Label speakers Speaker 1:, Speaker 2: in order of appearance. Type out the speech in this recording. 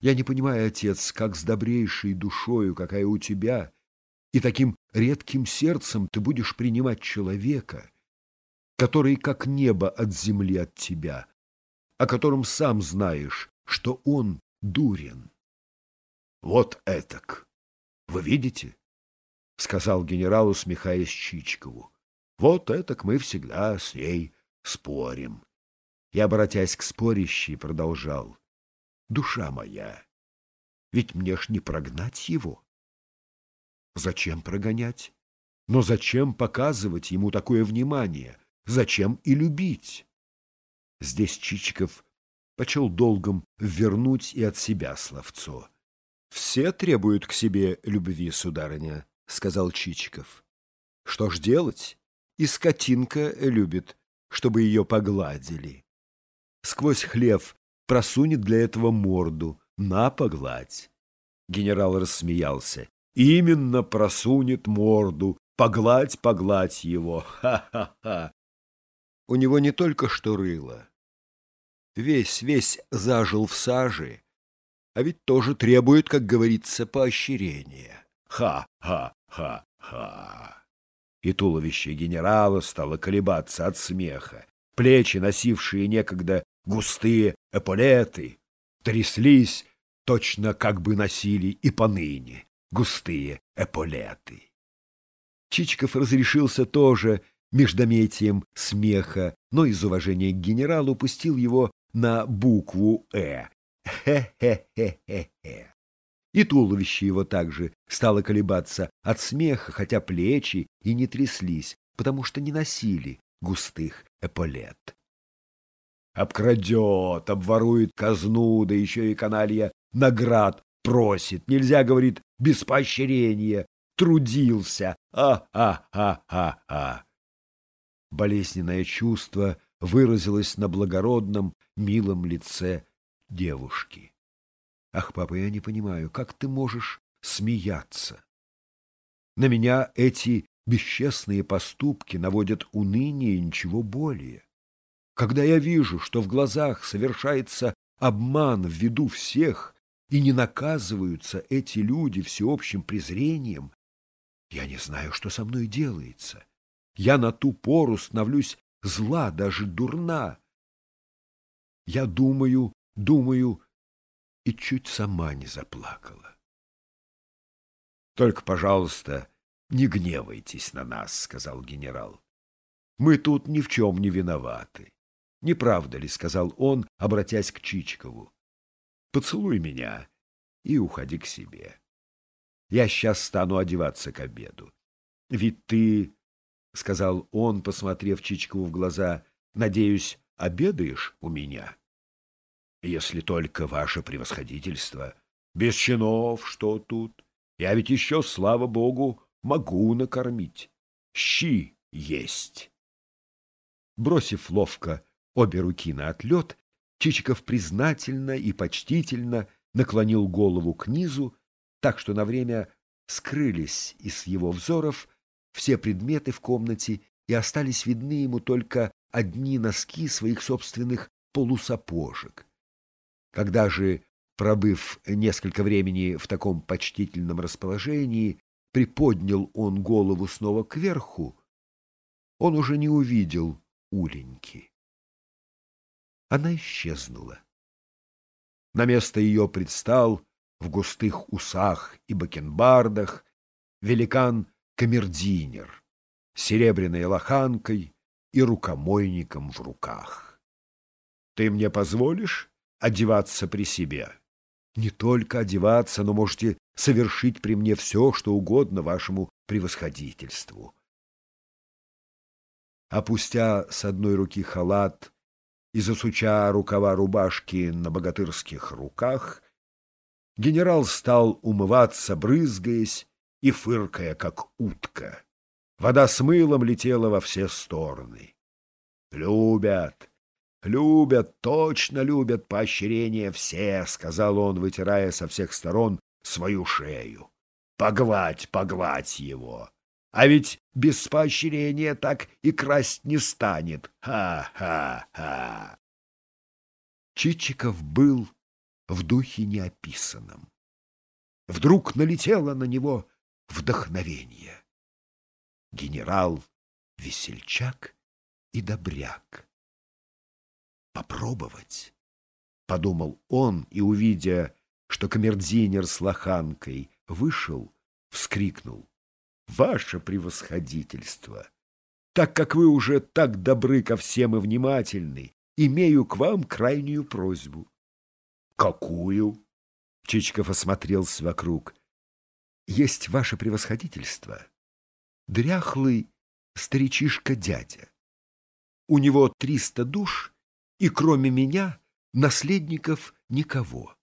Speaker 1: Я не понимаю, отец, как с добрейшей душою, какая у тебя, и таким редким сердцем ты будешь принимать человека, который как небо от земли от тебя, о котором сам знаешь, что он дурен. Вот этак. Вы видите? — сказал генерал, усмехаясь Чичкову. — Вот этак мы всегда с ней спорим. И, обратясь к спорящей, продолжал. — Душа моя, ведь мне ж не прогнать его. Зачем прогонять? Но зачем показывать ему такое внимание? Зачем и любить? Здесь Чичиков почел долгом вернуть и от себя словцо. — Все требуют к себе любви, сударыня, — сказал Чичиков. — Что ж делать? И скотинка любит, чтобы ее погладили. Сквозь хлев просунет для этого морду. На, погладь. Генерал рассмеялся. Именно просунет морду. Погладь, погладь его. Ха-ха-ха. У него не только что рыло. Весь, весь зажил в саже, а ведь тоже требует, как говорится, поощрения. Ха-ха-ха-ха. И туловище генерала стало колебаться от смеха. Плечи, носившие некогда густые эполеты, тряслись, точно как бы носили и поныне густые эполеты. Чичиков разрешился тоже междометием смеха, но из уважения к генералу пустил его на букву «э». Хе-хе-хе-хе-хе. И туловище его также стало колебаться от смеха, хотя плечи и не тряслись, потому что не носили густых эполет. Обкрадет, обворует казну, да еще и каналья наград просит. Нельзя, говорит, без поощрения. Трудился. А-а-а-а-а. Болезненное чувство выразилось на благородном, милом лице девушки. Ах, папа, я не понимаю, как ты можешь смеяться? На меня эти бесчестные поступки наводят уныние и ничего более. Когда я вижу, что в глазах совершается обман в виду всех, и не наказываются эти люди всеобщим презрением, я не знаю, что со мной делается. Я на ту пору становлюсь зла, даже дурна. Я думаю, думаю, и чуть сама не заплакала. Только, пожалуйста, не гневайтесь на нас, сказал генерал. Мы тут ни в чем не виноваты. Не правда ли, сказал он, обратясь к Чичкову. Поцелуй меня и уходи к себе. Я сейчас стану одеваться к обеду. Ведь ты, — сказал он, посмотрев Чичкову в глаза, — надеюсь, обедаешь у меня? Если только ваше превосходительство. Без чинов что тут? Я ведь еще, слава богу, могу накормить. Щи есть. Бросив ловко обе руки на отлет, Чичиков признательно и почтительно наклонил голову к низу, так что на время скрылись из его взоров все предметы в комнате и остались видны ему только одни носки своих собственных полусапожек. Когда же, пробыв несколько времени в таком почтительном расположении, приподнял он голову снова кверху, он уже не увидел Уленьки. Она исчезнула. На место ее предстал в густых усах и бакенбардах великан-камердинер, серебряной лоханкой и рукомойником в руках. — Ты мне позволишь одеваться при себе? — Не только одеваться, но можете совершить при мне все, что угодно вашему превосходительству. Опустя с одной руки халат и засуча рукава рубашки на богатырских руках, генерал стал умываться, брызгаясь и фыркая, как утка. Вода с мылом летела во все стороны. «Любят, любят, точно любят поощрение все», — сказал он, вытирая со всех сторон свою шею. «Погладь, погладь его!» А ведь без поощрения так и красть не станет. Ха-ха-ха. Чичиков был в духе неописанном. Вдруг налетело на него вдохновение. Генерал весельчак и добряк. Попробовать, — подумал он, и, увидя, что камердинер с лоханкой вышел, вскрикнул. «Ваше превосходительство! Так как вы уже так добры ко всем и внимательны, имею к вам крайнюю просьбу». «Какую?» — Чичков осмотрелся вокруг. «Есть ваше превосходительство. Дряхлый старичишка-дядя. У него триста душ, и кроме меня наследников никого.